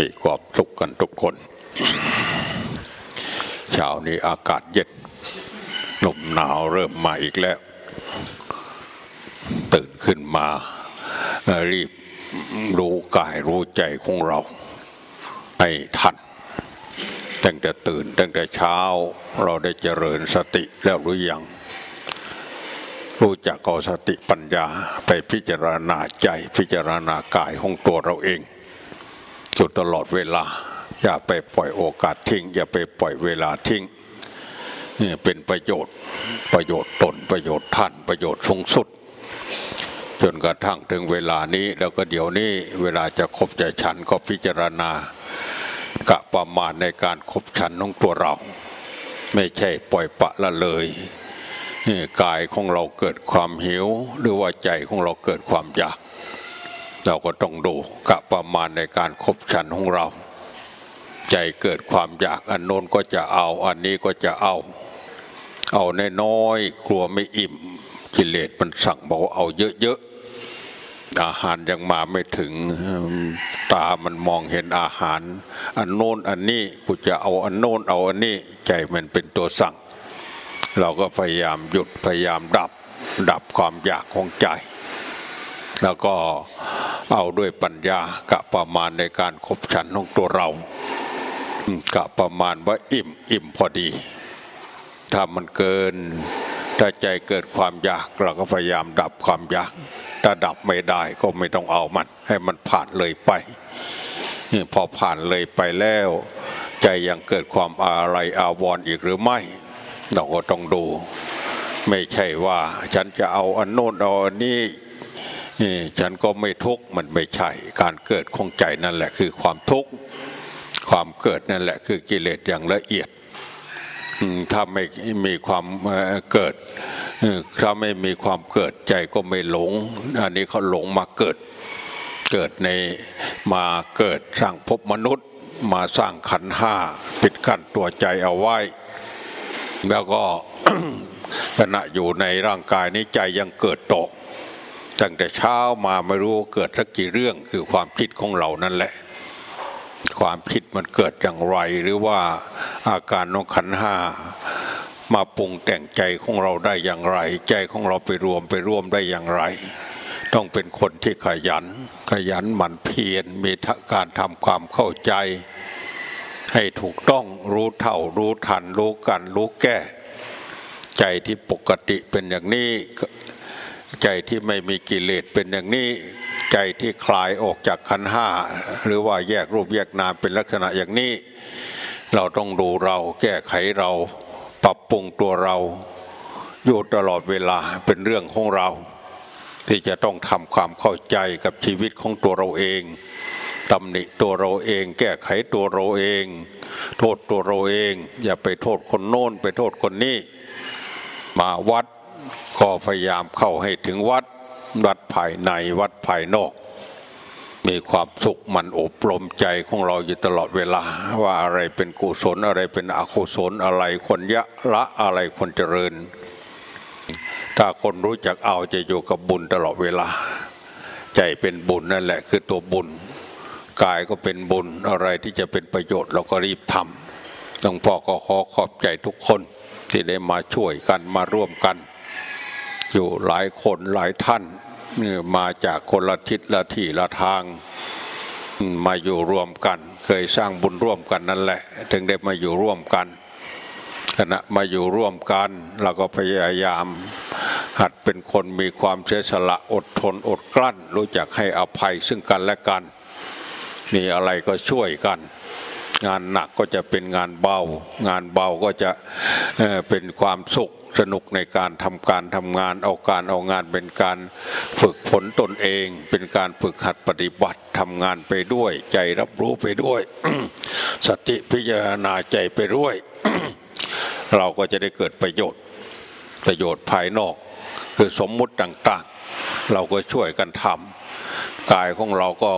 มีความสุขกันทุกคนเช้านี้อากาศเย็นลมหนาวเริ่มมาอีกแล้ว ตื่นขึ้นมารีบรู้กายรู้ใจของเราให้ทันตั้งแต่ตื่นตั้งแต่เช้าเราได้เจริญสติแล้วหรือยัง รู้จักเอาสติปัญญาไปพิจารณาใจพิจารณากายของตัวเราเอง อยู่ตลอดเวลา อย่าไปปล่อยโอกาสทิ้ง อย่าไปปล่อยเวลาทิ้งนี่เป็นประโยชน์ประโยชน์ตนประโยชน์ท่านประโยชน์สูงสุด จนกระทั่งถึงเวลานี้แล้วก็เดี๋ยวนี้เวลาจะครบจะฉันก็พิจารณากะประมาณในการคบฉันของตัวเรา ไม่ใช่ปล่อยปะละเลยกายของเราเกิดความหิว หรือว่าใจของเราเกิดความอยาก เราก็ต้องดูกะประมาณในการครบฉันของเรา ใจเกิดความอยากอันโน้นก็จะเอาอันนี้ก็จะเอา เอานน้อยกลัวไม่อิ่มกิเลสมันสั่งบอกว่าเอาเยอะๆอาหารยังมาไม่ถึงตามันมองเห็นอาหาร อันโน้นอันนี้กูจะเอาอันโน้นเอาอันนี้ใจมันเป็นตัวสั่ง เราก็พยายามหยุดพยายามดับดับความอยากของใจ แล้วก็เอาด้วยปัญญากะประมาณในการคบฉันของตัวเรากะประมาณว่าอิ่มอิ่มพอดีถ้ามันเกินถ้าใจเกิดความอยากเราก็พยายามดับความอยาก ถ้าดับไม่ได้ก็ไม่ต้องเอามัน ให้มันผ่านเลยไปพอผ่านเลยไปแล้ว ใจยังเกิดความอะไรอาวรออีกหรือไม่ เราก็ต้องดู ไม่ใช่ว่าฉันจะเอาอันโน้นเอาอันนี้ ฉันก็ไม่ทุกข์มันไม่ใช่ การเกิดของใจนั่นแหละคือความทุกข์ความเกิดนั่นแหละคือกิเลสอย่างละเอียดถ้าไม่มีความเกิดถ้าไม่มีความเกิดใจก็ไม่หลง อันนี้เขาหลงมาเกิด เกิดในมาเกิดสร้างภพมนุษย์ มาสร้างขันห้าปิดกั้นตัวใจเอาไว้ แล้วก็ขณะอยู่ในร่างกายนี้ใจยังเกิดตก ตั้งแต่เช้ามาไม่รู้เกิดสักกี่เรื่องคือความคิดของเรานั่นแหละ ความคิดมันเกิดอย่างไร หรือว่าอาการนองขันห้ามาปรุงแต่งใจของเราได้อย่างไร ใจของเราไปรวมไปร่วมได้อย่างไร ต้องเป็นคนที่ขยัน ขยันหมั่นเพียรมีการทำความเข้าใจ ให้ถูกต้องรู้เท่ารู้ทันรู้กันรู้แก้ ใจที่ปกติเป็นอย่างนี้ ใจที่ไม่มีกิเลสเป็นอย่างนี้ ใจที่คลายออกจากขันห้า หรือว่าแยกรูปแยกนามเป็นลักษณะอย่างนี้ เราต้องดูเราแก้ไขเราปรับปรุงตัวเราอยู่ตลอดเวลาเป็นเรื่องของเรา ที่จะต้องทำความเข้าใจกับชีวิตของตัวเราเองตำหนิตัวเราเอง แก้ไขตัวเราเอง โทษตัวเราเอง อย่าไปโทษคนโน้นไปโทษคนนี้ มาวัด ก็พยายามเข้าให้ถึงวัดวัดภายในวัดภายนอก มีความสุขมันอบรมใจของเราอยู่ตลอดเวลา ว่าอะไรเป็นกุศลอะไรเป็นอกุศลอะไรควรยะละอะไรควรเจริญ ถ้าคนรู้จักเอาจะอยู่กับบุญตลอดเวลา ใจเป็นบุญนั่นแหละคือตัวบุญ กายก็เป็นบุญอะไรที่จะเป็นประโยชน์เราก็รีบทำหลวงพ่อก็ขอขอบใจทุกคนที่ได้มาช่วยกันมาร่วมกัน อยู่หลายคนหลายท่านมาจากคนละทิศละที่ละทาง มาอยู่ร่วมกัน เคยสร้างบุญร่วมกันนั่นแหละ ถึงได้มาอยู่ร่วมกันขณะมาอยู่ร่วมกันเราก็พยายาม หัดเป็นคนมีความเสียสละอดทนอดกลั้น รู้จักให้อภัยซึ่งกันและกันมีอะไรก็ช่วยกัน งานหนักก็จะเป็นงานเบา งานเบาก็จะเป็นความสุขสนุกในการทำการทำงานเอาการเอางานเป็นการฝึกฝนตนเอง เป็นการฝึกหัดปฏิบัติทำงานไปด้วย ใจรับรู้ไปด้วย สติพิจารณาใจไปด้วย เราก็จะได้เกิดประโยชน์ ประโยชน์ภายนอก คือสมมุติต่างๆ เราก็ช่วยกันทำกายของเราก็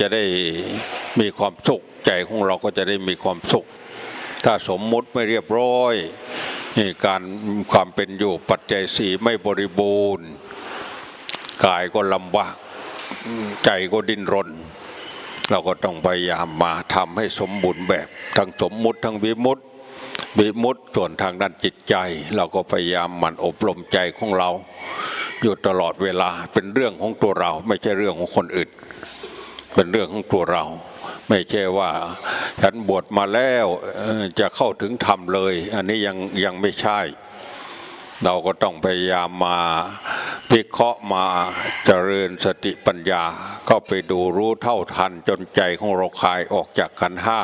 จะได้ มีความสุขใจของเราก็จะได้มีความสุข ถ้าสมมุติไม่เรียบร้อยการความเป็นอยู่ปัจจัยสีไม่บริบูรณ์กายก็ลำบากใจก็ดิ้นรน เราก็ต้องพยายามมาทำให้สมบูรณ์แบบ ทั้งสมมุติทั้งวิมุตติวิมุตติส่วนทางด้านจิตใจ เราก็พยายามหมันอบรมใจของเรา อยู่ตลอดเวลาเป็นเรื่องของตัวเรา ไม่ใช่เรื่องของคนอื่น เป็นเรื่องของตัวเรา ไม่ใช่ว่า ฉันบวชมาแล้วจะเข้าถึงธรรมเลย อันนี้ยังยังไม่ใช่ เราก็ต้องพยายามมาพิเคราะห์มาเจริญสติปัญญา ก็ไปดูรู้เท่าทันจนใจของเราคลายออกจากขันห้า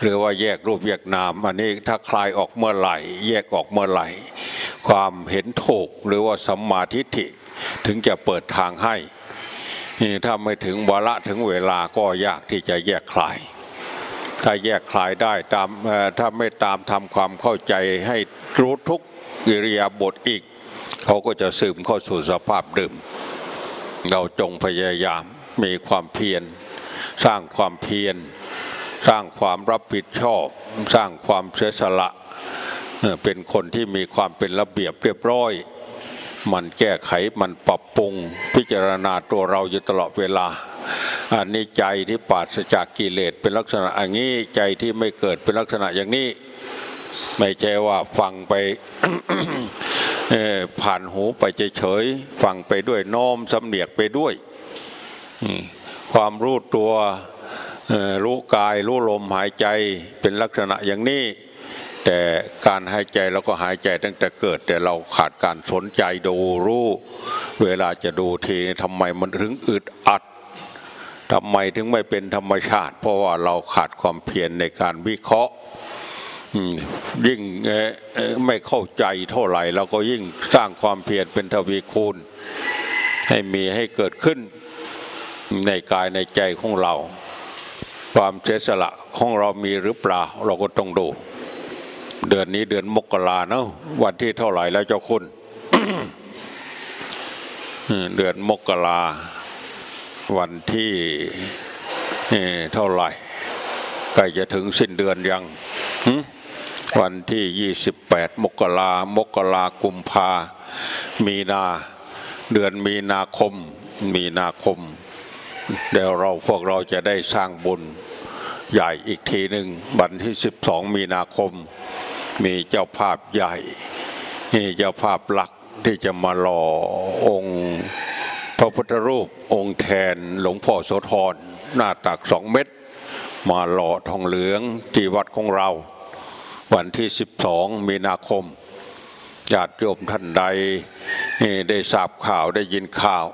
หรือว่าแยกรูปแยกนาม อันนี้ถ้าคลายออกเมื่อไหร่ แยกออกเมื่อไหร่ ความเห็นถูกหรือว่าสัมมาทิฏฐิถึงจะเปิดทางให้ นี่ถ้าไม่ถึงวาระถึงเวลาก็ยากที่จะแยกคลาย ถ้าแยกคลายได้ตามถ้าไม่ตามทำความเข้าใจให้รู้ทุกอิริยาบถอีก เขาก็จะซึมเข้าสู่สภาพเดิมเราจงพยายามมีความเพียรสร้างความเพียรสร้างความรับผิดชอบ สร้างความเสียสละ เป็นคนที่มีความเป็นระเบียบเรียบร้อย มันแก้ไขมันปรับปรุง พิจารณาตัวเราอยู่ตลอดเวลา อันนี้ใจที่ปราศจากกิเลสเป็นลักษณะอย่างนี้ใจที่ไม่เกิดเป็นลักษณะอย่างนี้ ไม่ใช่ว่าฟังไปผ่านหูไปเฉยๆฟังไปด้วยน้อมสำเนียกไปด้วยความรู้ตัวรู้กายรู้ลมหายใจเป็นลักษณะอย่างนี้ แต่การหายใจเราก็หายใจตั้งแต่เกิด แต่เราขาดการสนใจดูรู้ เวลาจะดูทีทำไมมันถึงอึดอัดทำไมถึงไม่เป็นธรรมชาติ เพราะว่าเราขาดความเพียรในการวิเคราะห์ยิ่งไม่เข้าใจเท่าไหร่เราก็ยิ่งสร้างความเพียรเป็นทวีคูณ ให้มีให้เกิดขึ้นในกายในใจของเรา ความเสสละของเรามีหรือเปล่าเราก็ต้องดู เดือนนี้เดือนมกราเนาะวันที่เท่าไหร่แล้วเจ้าคุณเดือนมกราวันที่เท่าไหร่ใกล้จะถึงสิ้นเดือนยังวันที่ 28 มกรามกรากุมภา มีนา เดือนมีนาคม มีนาคม เดี๋ยวเราพวกเราจะได้สร้างบุญใหญ่อีกทีหนึ่งวันที่ 12 มีนาคม มีเจ้าภาพใหญ่นี่เจ้าภาพหลักที่จะมาหล่อองค์ พระพุทธรูปองค์แทนหลวงพ่อโสธรหน้าตักสองเมตรมาหล่อทองเหลืองที่วัดของเรา วันที่ 12 มีนาคมญาติโยมท่านใดได้ทราบข่าวได้ยินข่าว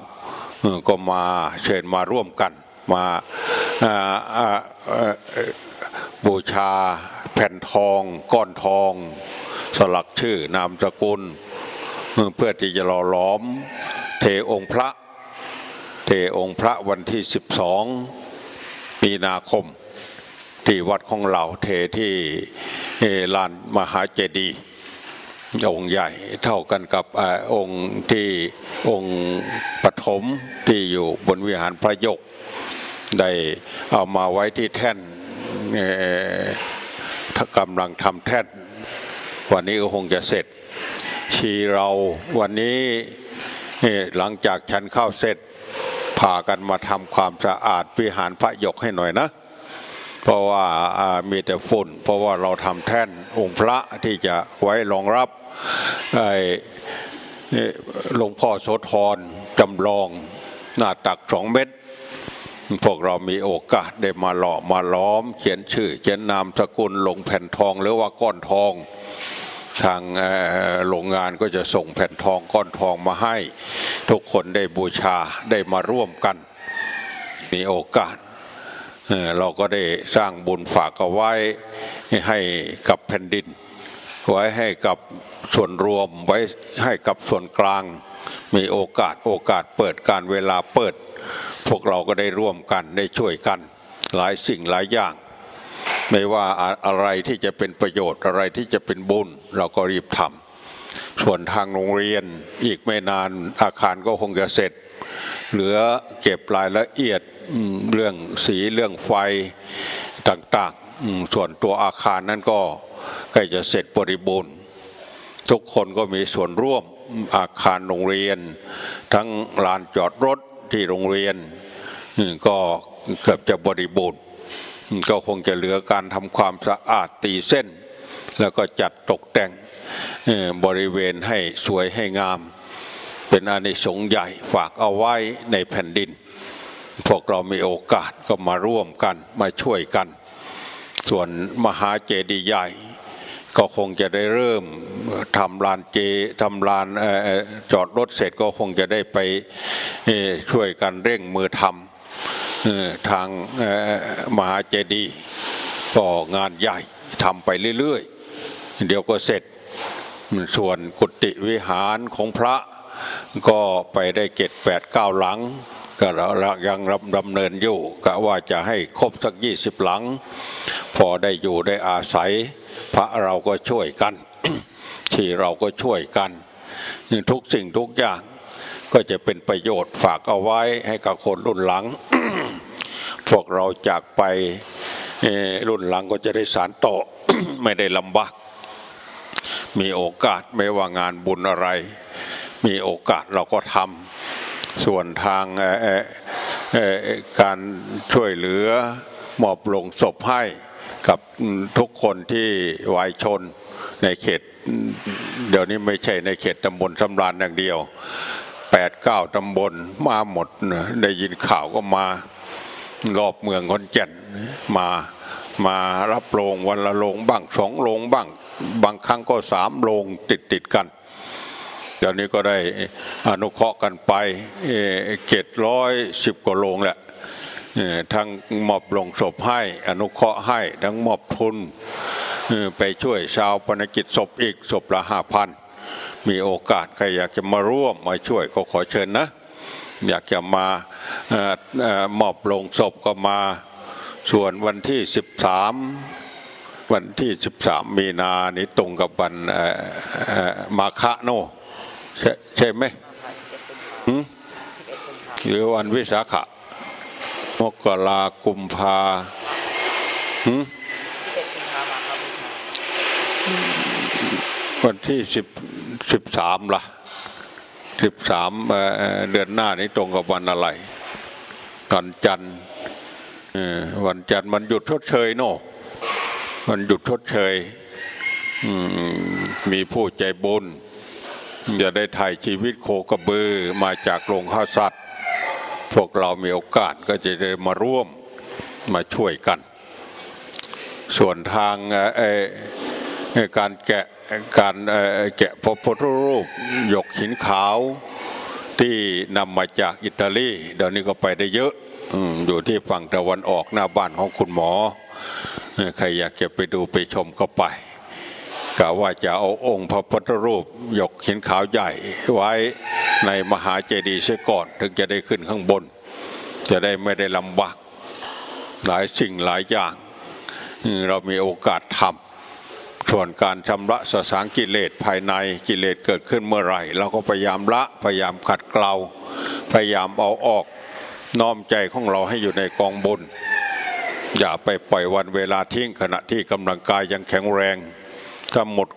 ก็มาเชิญมาร่วมกัน มาบูชา แผ่นทอง ก้อนทอง สลักชื่อนามสกุล เพื่อที่จะหล่อหลอม เทองค์พระ เทองค์พระวันที่ 12 มีนาคม ที่วัดของเราเทที่ลานมหาเจดีย์องค์ใหญ่เท่ากันกับอองค์ที่องค์ปฐมที่อยู่บนวิหารพระยก ได้เอามาไว้ที่แท่น กำลังทำแท่นวันนี้ก็คงจะเสร็จ ชีเราวันนี้หลังจากฉันเข้าเสร็จพากันมาทำความสะอาดวิหารพระยกให้หน่อยนะ เพราะว่ามีแต่ฝุ่น เพราะว่าเราทำแท่นองค์พระที่จะไว้รองรับไอ้หลวงพ่อโสธรจำลองหน้าตักสองเมตร พวกเรามีโอกาสได้มาหล่อมาล้อม เขียนชื่อ เขียนนามสกุลลงแผ่นทองหรือว่าก้อนทอง ทางโรงงานก็จะส่งแผ่นทองก้อนทองมาให้ ทุกคนได้บูชาได้มาร่วมกัน มีโอกาสเอ่อเราก็ได้สร้างบุญฝากเอาไว้ให้กับแผ่นดิน ไว้ให้กับส่วนรวมไว้ให้กับส่วนกลาง มีโอกาสโอกาสเปิดการเวลาเปิด พวกเราก็ได้ร่วมกันได้ช่วยกันหลายสิ่งหลายอย่าง ไม่ว่าอะไรที่จะเป็นประโยชน์อะไรที่จะเป็นบุญเราก็รีบทำส่วนทางโรงเรียนอีกไม่นานอาคารก็คงจะเสร็จ เหลือเก็บรายละเอียดเรื่องสีเรื่องไฟต่างๆส่วนตัวอาคารนั้นก็ใกล้จะเสร็จบริบูรณ์ ทุกคนก็มีส่วนร่วมอาคารโรงเรียน ทั้งลานจอดรถ ที่โรงเรียนก็เกือบจะบริบูรณ์ก็คงจะเหลือการทำความสะอาดตีเส้น แล้วก็จัดตกแต่งบริเวณให้สวยให้งาม เป็นอานิสงส์ใหญ่ฝากเอาไว้ในแผ่นดิน พวกเรามีโอกาสก็มาร่วมกันมาช่วยกัน ส่วนมหาเจดีย์ใหญ่ ก็คงจะได้เริ่มทำลานเจทำลานจอดรถเสร็จก็คงจะได้ไปช่วยกันเร่งมือทำทางมหาเจดีย์ก็งานใหญ่ทำไปเรื่อยๆ เดี๋ยวก็เสร็จส่วนกุฏิวิหารของพระก็ไปได้เกตแปดเก้าหลัง ก็ยังดำเนินอยู่กะว่าจะให้ครบสักยี่สิบหลัง พอได้อยู่ได้อาศัย พระเราก็ช่วยกัน ที่เราก็ช่วยกันทุกสิ่งทุกอย่างก็จะเป็นประโยชน์ฝากเอาไว้ให้กับคนรุ่นหลัง พวกเราจากไปรุ่นหลังก็จะได้สารต่อไม่ได้ลำบาก มีโอกาสไม่ว่างานบุญอะไร มีโอกาสเราก็ทำส่วนทางการช่วยเหลือมอบลงศพให้ กับทุกคนที่วายชนในเขต เดี๋ยวนี้ไม่ใช่ในเขตตำบลสำราญอย่างเดียวแปดเก้าตำบลมาหมดได้ยินข่าวก็มารอบเมืองคนเจนมามารับโรงวันละโรงบ้างสองโรงบ้าง บางครั้งก็สามโรงติดติดกันเดี๋ยวนี้ก็ได้อนุเคราะห์กันไปเจ็ดร้อยสิบกว่าโรงแหละ ทั้งมอบลงศพให้อนุเคราะห์ให้ทั้งมอบทุนไปช่วยชาวปนกิจศพอีกศพละห้าพันมีโอกาสใครอยากจะมาร่วมมาช่วยก็ขอเชิญนะ อยากจะมามอบลงศพก็มาส่วนวันที่สิบสามวันที่สิบสามมีนานี้ตรงกับวันมาคะโนใช่ใช่ไหมหรือวันวิสาขะ มกรากุมภาวันที่สิบสิบสามล่ะสิบสามเดือนหน้านี้ตรงกับวันอะไรวันจันทร์วันจันทร์มันหยุดทดเชยโน่มันหยุดทดเชยมีผู้ใจบุญจะได้ถ่ายชีวิตโคกระบือมาจากโรงฆ่าสัตว์ พวกเรามีโอกาสก็จะได้มาร่วมมาช่วยกัน ส่วนทางการแกะการแกะพระพุทธรูปหยกหินขาวที่นำมาจากอิตาลีเดี๋ยวนี้ก็ไปได้เยอะอยู่ที่ฝั่งตะวันออกหน้าบ้านของคุณหมอ ใครอยากจะไปดูไปชมก็ไปกะว่าจะเอาองค์พระพุทธรูปหยกหินขาวใหญ่ไว้ ในมหาเจดีย์เสียก่อนถึงจะได้ขึ้นข้างบน จะได้ไม่ได้ลำบากหลายสิ่งหลายอย่าง เรามีโอกาสทำส่วนการชำระสสางกิเลสภายในกิเลสเกิดขึ้นเมื่อไหร่ เราก็พยายามละพยายามขัดเกลาพยายามเอาออกน้อมใจของเราให้อยู่ในกองบุญอย่าไปปล่อยวันเวลาทิ้งขณะที่กำลังกายยังแข็งแรงถ้าหมด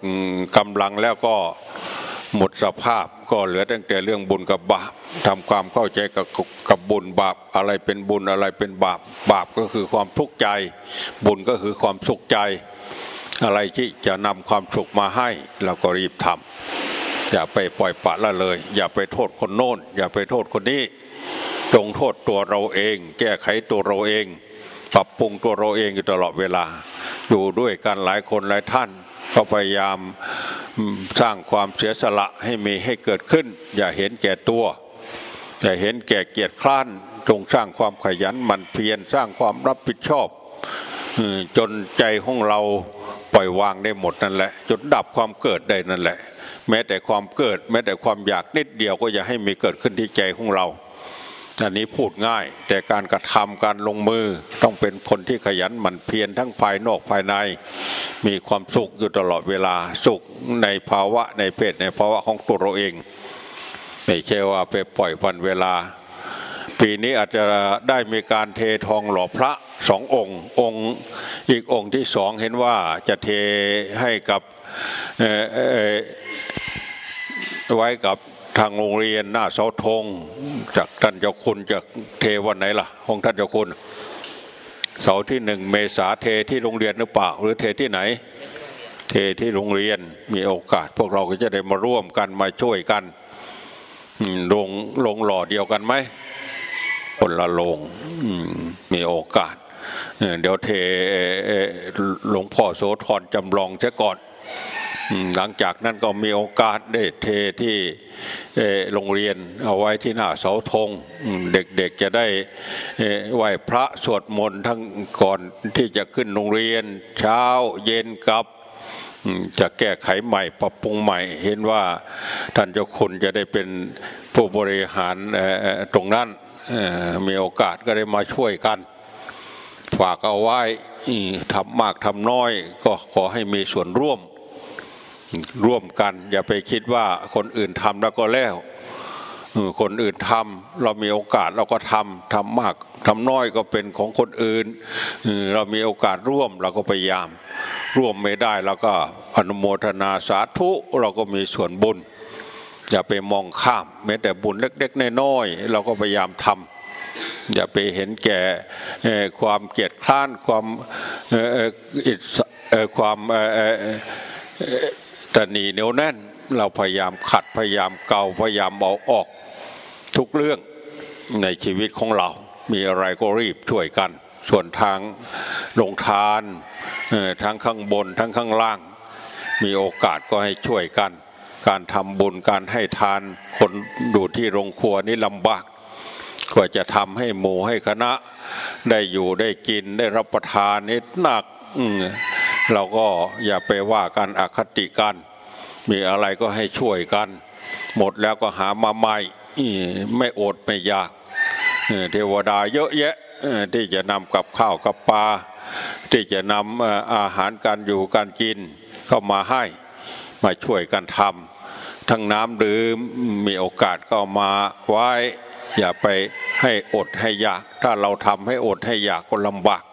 กำลังแล้วก็ หมดสภาพก็เหลือตั้งแต่เรื่องบุญกับบาปทำความเข้าใจกับกับบุญบาปอะไรเป็นบุญอะไรเป็นบาปบาปก็คือความทุกข์ใจ บุญก็คือความสุขใจ อะไรที่จะนำความสุขมาให้เราก็รีบทำอย่าไปปล่อยปะละเลย อย่าไปโทษคนโน้น อย่าไปโทษคนนี้ จงโทษตัวเราเอง แก้ไขตัวเราเอง ปรับปรุงตัวเราเองอยู่ตลอดเวลา อยู่ด้วยกันหลายคนหลายท่านก็พยายาม สร้างความเสียสละให้มีให้เกิดขึ้น อย่าเห็นแก่ตัว อย่าเห็นแก่เกียรติคร้านจงสร้างความขยันหมั่นเพียรสร้างความรับผิดชอบจนใจของเราปล่อยวางได้หมดนั่นแหละ จนดับความเกิดได้นั่นแหละ แม้แต่ความเกิด แม้แต่ความอยากนิดเดียวก็อย่าให้มีเกิดขึ้นที่ใจของเรา อันนี้พูดง่าย แต่การกระทำการลงมือต้องเป็นคนที่ขยันหมั่นเพียรทั้งภายนอกภายใน มีความสุขอยู่ตลอดเวลาสุขในภาวะในเพศในภาวะของตัวเราเองไม่ใช่ว่าไปปล่อยวันเวลา ปีนี้อาจจะได้มีการเททองหล่อพระสององค์องค์ อีกองค์ที่สองเห็นว่าจะเทให้กับไว้กับ ทางโรงเรียนหน้าเสาธงจากท่านเจ้าคุณจากเทวันไหนล่ะห้องท่านเจ้าคุณเสาที่หนึ่งเมษาเทที่โรงเรียนหรือเปล่าหรือเทที่ไหน เทที่โรงเรียนมีโอกาส พวกเราก็จะได้มาร่วมกันมาช่วยกันลงลงหล่อเดียวกันไหมคนละลงมีโอกาส เดี๋ยวเทหลวงพ่อโสธรจำลองเสียก่อน หลังจากนั้นก็มีโอกาสได้เทที่โรงเรียนเอาไว้ที่หน้าเสาธงเด็กๆจะได้ไหว้พระสวดมนต์ทั้งก่อนที่จะขึ้นโรงเรียน เช้าเย็นกลับจะแก้ไขใหม่ปรับปรุงใหม่ เห็นว่าท่านเจ้าคุณจะได้เป็นผู้บริหารตรงนั้นมีโอกาสก็ได้มาช่วยกันฝากเอาไว้ทำมากทำน้อยก็ขอให้มีส่วนร่วม ร่วมกัน อย่าไปคิดว่าคนอื่นทำแล้วก็แล้วคนอื่นทำเรามีโอกาสเราก็ทำทำมากทำน้อยก็เป็นของคนอื่น เรามีโอกาสร่วมเราก็พยายาม ร่วมไม่ได้เราก็อนุโมทนาสาธุเราก็มีส่วนบุญ อย่าไปมองข้าม แม้แต่บุญเล็กๆน้อยๆเราก็พยายามทำอย่าไปเห็นแก่ความเกียจคร้านความความ เอ่อเอ่อเอ่อตนีเหนียวแน่นเราพยายามขัดพยายามเกาพยายามเอาออกทุกเรื่องในชีวิตของเรา มีอะไรก็รีบช่วยกัน ส่วนทางลงทานทั้งข้างบนทั้งข้างล่าง มีโอกาสก็ให้ช่วยกัน การทำบุญการให้ทานคนดูที่โรงครัวนี่ลำบากกว่าจะทำให้หมู่ให้คณะ ได้อยู่ได้กินได้รับประทานนี่หนักเราก็อย่าไปว่ากันอคติกัน มีอะไรก็ให้ช่วยกัน หมดแล้วก็หามาใหม่ไม่อดไม่อยากเทวดาเยอะแยะที่จะนำกับข้าวกับปลาที่จะนำอาหารการอยู่การกินเข้ามาให้มาช่วยกันทำทั้งน้ำดื่มมีโอกาสก็มาไว้ อย่าไปให้อดให้อยาก ถ้าเราทำให้อดให้อยากก็ลำบาก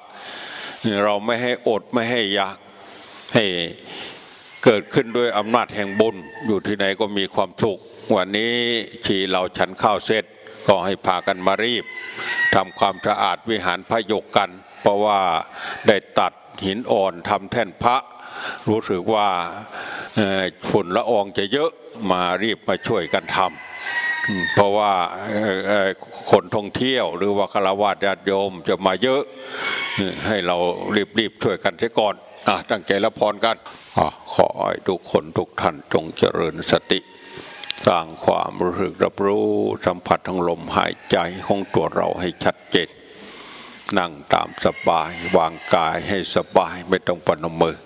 เราไม่ให้อดไม่ให้อยากให้ เกิดขึ้นด้วยอำนาจแห่งบุญอยู่ที่ไหนก็มีความสุข วันนี้ชีเราฉันข้าวเสร็จก็ให้พากันมารีบทำความสะอาดวิหารพระยกกัน เพราะว่าได้ตัดหินอ่อนทำแท่นพระ รู้สึกว่าฝุ่นละอองจะเยอะมารีบมาช่วยกันทำเพราะว่าคนท่องเที่ยวหรือว่าคารวะญาติโยมจะมาเยอะให้เรารีบๆช่วยกันเสียก่อน ตั้งใจรับพรกันอะขอให้ทุกคนทุกท่านจงเจริญสติ สร้างความรู้สึกรับรู้สัมผัสทางลมหายใจของตัวเราให้ชัดเจน นั่งตามสบายวางกายให้สบายไม่ต้องปนมมือ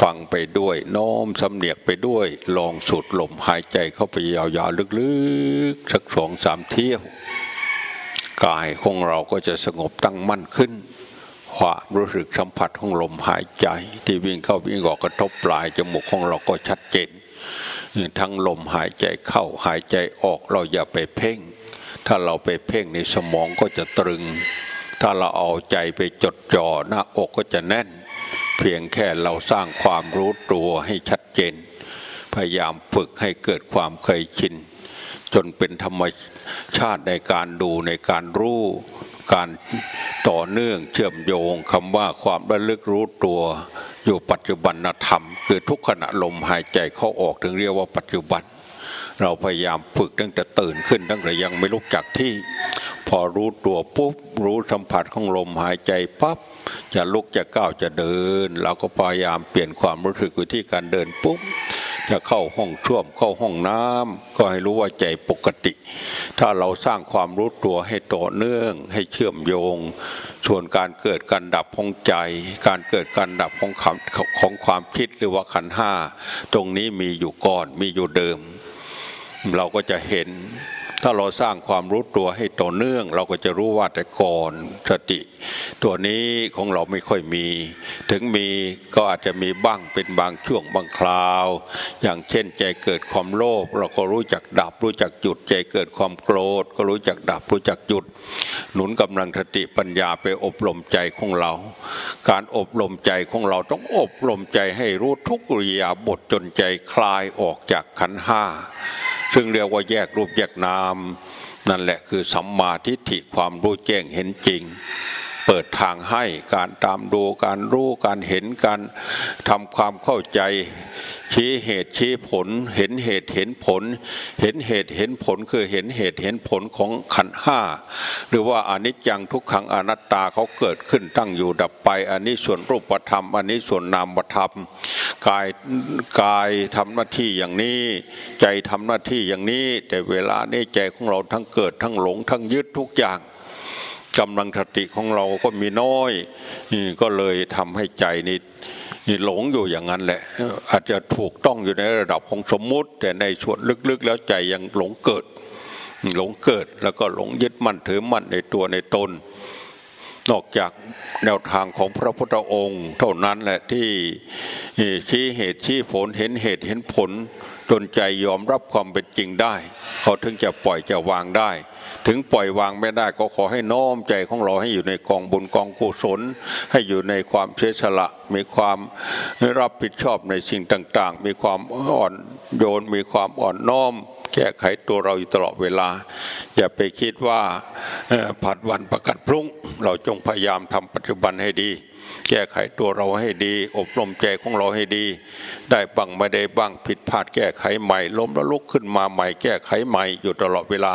ฟังไปด้วยโน้มสำเนียกไปด้วย ลองสูดลมหายใจเข้าไปยาวๆลึกๆ สักสองสามเที่ยว กายของเราก็จะสงบตั้งมั่นขึ้น ความรู้สึกสัมผัสของลมหายใจ ที่วิ่งเข้าวิ่งออกกระทบปลายจมูกของเราก็ชัดเจน ทั้งลมหายใจเข้าหายใจออกเราอย่าไปเพ่ง ถ้าเราไปเพ่งในสมองก็จะตรึง ถ้าเราเอาใจไปจดจ่อหน้าอกก็จะแน่น เพียงแค่เราสร้างความรู้ตัวให้ชัดเจน พยายามฝึกให้เกิดความเคยชินจนเป็นธรรมชาติในการดูในการรู้ การต่อเนื่องเชื่อมโยงคำว่าความระลึกรู้ตัว อยู่ปัจจุบันธรรม คือทุกขณะลมหายใจเข้าออกถึงเรียกว่าปัจจุบัน เราพยายามฝึกตั้งแต่ตื่นขึ้นตั้งแต่ยังไม่ลุกจากที่ พอรู้ตัวปุ๊บรู้สัมผัสของลมหายใจปั๊บจะลุกจะก้าวจะเดิน เราก็พยายามเปลี่ยนความรู้สึกวิธีการเดินปุ๊บ จะเข้าห้องช่วมเข้าห้องน้ำก็ให้รู้ว่าใจปกติ ถ้าเราสร้างความรู้ตัวให้ต่อเนื่อง ให้เชื่อมโยง ส่วนการเกิดการดับของใจ การเกิดการดับของคำของความคิดหรือว่าขันห้าตรงนี้มีอยู่ก่อนมีอยู่เดิม เราก็จะเห็น ถ้าเราสร้างความรู้ตัวให้ต่อเนื่อง เราก็จะรู้ว่าแต่ก่อนสติ ตัวนี้ของเราไม่ค่อยมี ถึงมีก็อาจจะมีบ้างเป็นบางช่วงบางคราว อย่างเช่นใจเกิดความโลภเราก็รู้จักดับ รู้จักจุด ใจเกิดความโกรธ ก็รู้จักดับรู้จักจุด หนุนกำลังสติปัญญาไปอบรมใจของเรา การอบรมใจของเราต้องอบรมใจให้รู้ทุกริยาบทจนใจคลายออกจากขันห้า ซึ่งเรียกว่าแยกรูปแยกนาม นั่นแหละคือสัมมาทิฏฐิความรู้แจ้งเห็นจริง เปิดทางให้การตามดูการรู้การเห็นการทำความเข้าใจ ชี้เหตุชี้ผล เห็นเหตุเห็นผล เห็นเหตุเห็นผลคือเห็นเหตุเห็นผลของขันห้าหรือว่าอนิจจังทุกขังอนัตตาเขาเกิดขึ้นตั้งอยู่ดับไป อันนี้ส่วนรูปธรรม อันนี้ส่วนนามธรรมกายกายทำหน้าที่อย่างนี้ ใจทำหน้าที่อย่างนี้ แต่เวลานี้ใจของเราทั้งเกิดทั้งหลงทั้งยึดทุกอย่าง กำลังสติของเราก็มีน้อย ก็เลยทำให้ใจนี่หลงอยู่อย่างนั้นแหละ อาจจะถูกต้องอยู่ในระดับของสมมุติ แต่ในส่วนลึกๆ แล้วใจยังหลงเกิด หลงเกิดแล้วก็หลงยึดมั่นถือมั่นในตัวในตน นอกจากแนวทางของพระพุทธองค์ เท่านั้นแหละที่ชี้เหตุชี้ผลเห็นเหตุเห็นผลจนใจยอมรับความเป็นจริงได้ เขาถึงจะปล่อยจะวางได้ ถึงปล่อยวางไม่ได้ก็ขอให้น้อมใจของเราให้อยู่ในกองบุญกองกุศล ให้อยู่ในความเสียสละ มีความรับผิดชอบในสิ่งต่าง ๆ มีความอ่อนโยน มีความอ่อนน้อมแก้ไขตัวเราอยู่ตลอดเวลา อย่าไปคิดว่าผัดวันประกันพรุ่ง เราจงพยายามทำปัจจุบันให้ดี แก้ไขตัวเราให้ดี อบรมใจของเราให้ดี ได้บ้างไม่ได้บ้างผิดพลาดแก้ไขใหม่ล้มแล้วลุกขึ้นมาใหม่แก้ไขใหม่อยู่ตลอดเวลา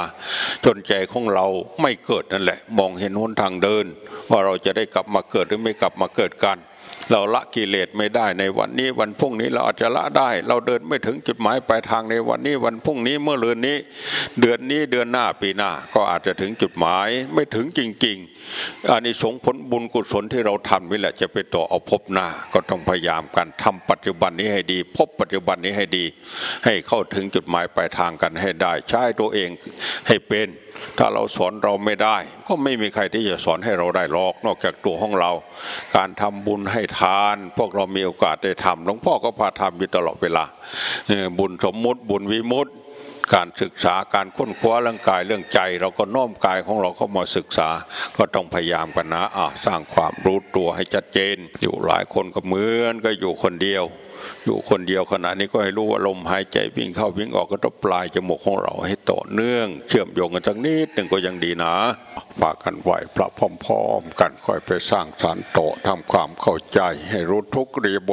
จนใจของเราไม่เกิดนั่นแหละ มองเห็นหนทางเดิน ว่าเราจะได้กลับมาเกิดหรือไม่กลับมาเกิดกัน เราละกิเลสไม่ได้ในวันนี้วันพรุ่งนี้เราอาจจะละได้ เราเดินไม่ถึงจุดหมายปลายทางในวันนี้วันพรุ่งนี้เมื่อเรือนนี้ เดือนนี้เดือนหน้าปีหน้า ก็อาจจะถึงจุดหมายไม่ถึงจริงๆอานิสงส์ผลบุญกุศลที่เราทำนี่แหละจะไปต่อเอาพบหน้า ก็ต้องพยายามกันทำปัจจุบันนี้ให้ดี พบปัจจุบันนี้ให้ดี ให้เข้าถึงจุดหมายปลายทางกันให้ได้ ใช้ตัวเองให้เป็น ถ้าเราสอนเราไม่ได้ ก็ไม่มีใครที่จะสอนให้เราได้หรอกนอกจากตัวของเรา การทำบุญให้ทาน พวกเรามีโอกาสได้ทำหลวงพ่อก็พาทำอยู่ตลอดเวลาบุญสมมุติบุญวิมุตติการศึกษาการค้นคว้าเรื่องกายเรื่องใจ เราก็น้อมกายของเราเข้ามาศึกษา ก็ต้องพยายามกันนะอะสร้างความรู้ตัวให้ชัดเจน อยู่หลายคนก็เหมือนก็อยู่คนเดียว อยู่คนเดียวขณะนี้ก็ให้รู้ว่าลมหายใจวิ่งเข้าวิ่งออกก็ต้องปลายจมูกของเราให้ต่อเนื่อง เชื่อมโยงกันสักนิดหนึ่งก็ยังดีนะฝากกันไหวพระพร้อมๆกันค่อยไปสร้างสารโตอทำความเข้าใจ ให้รู้ทุกเรียบ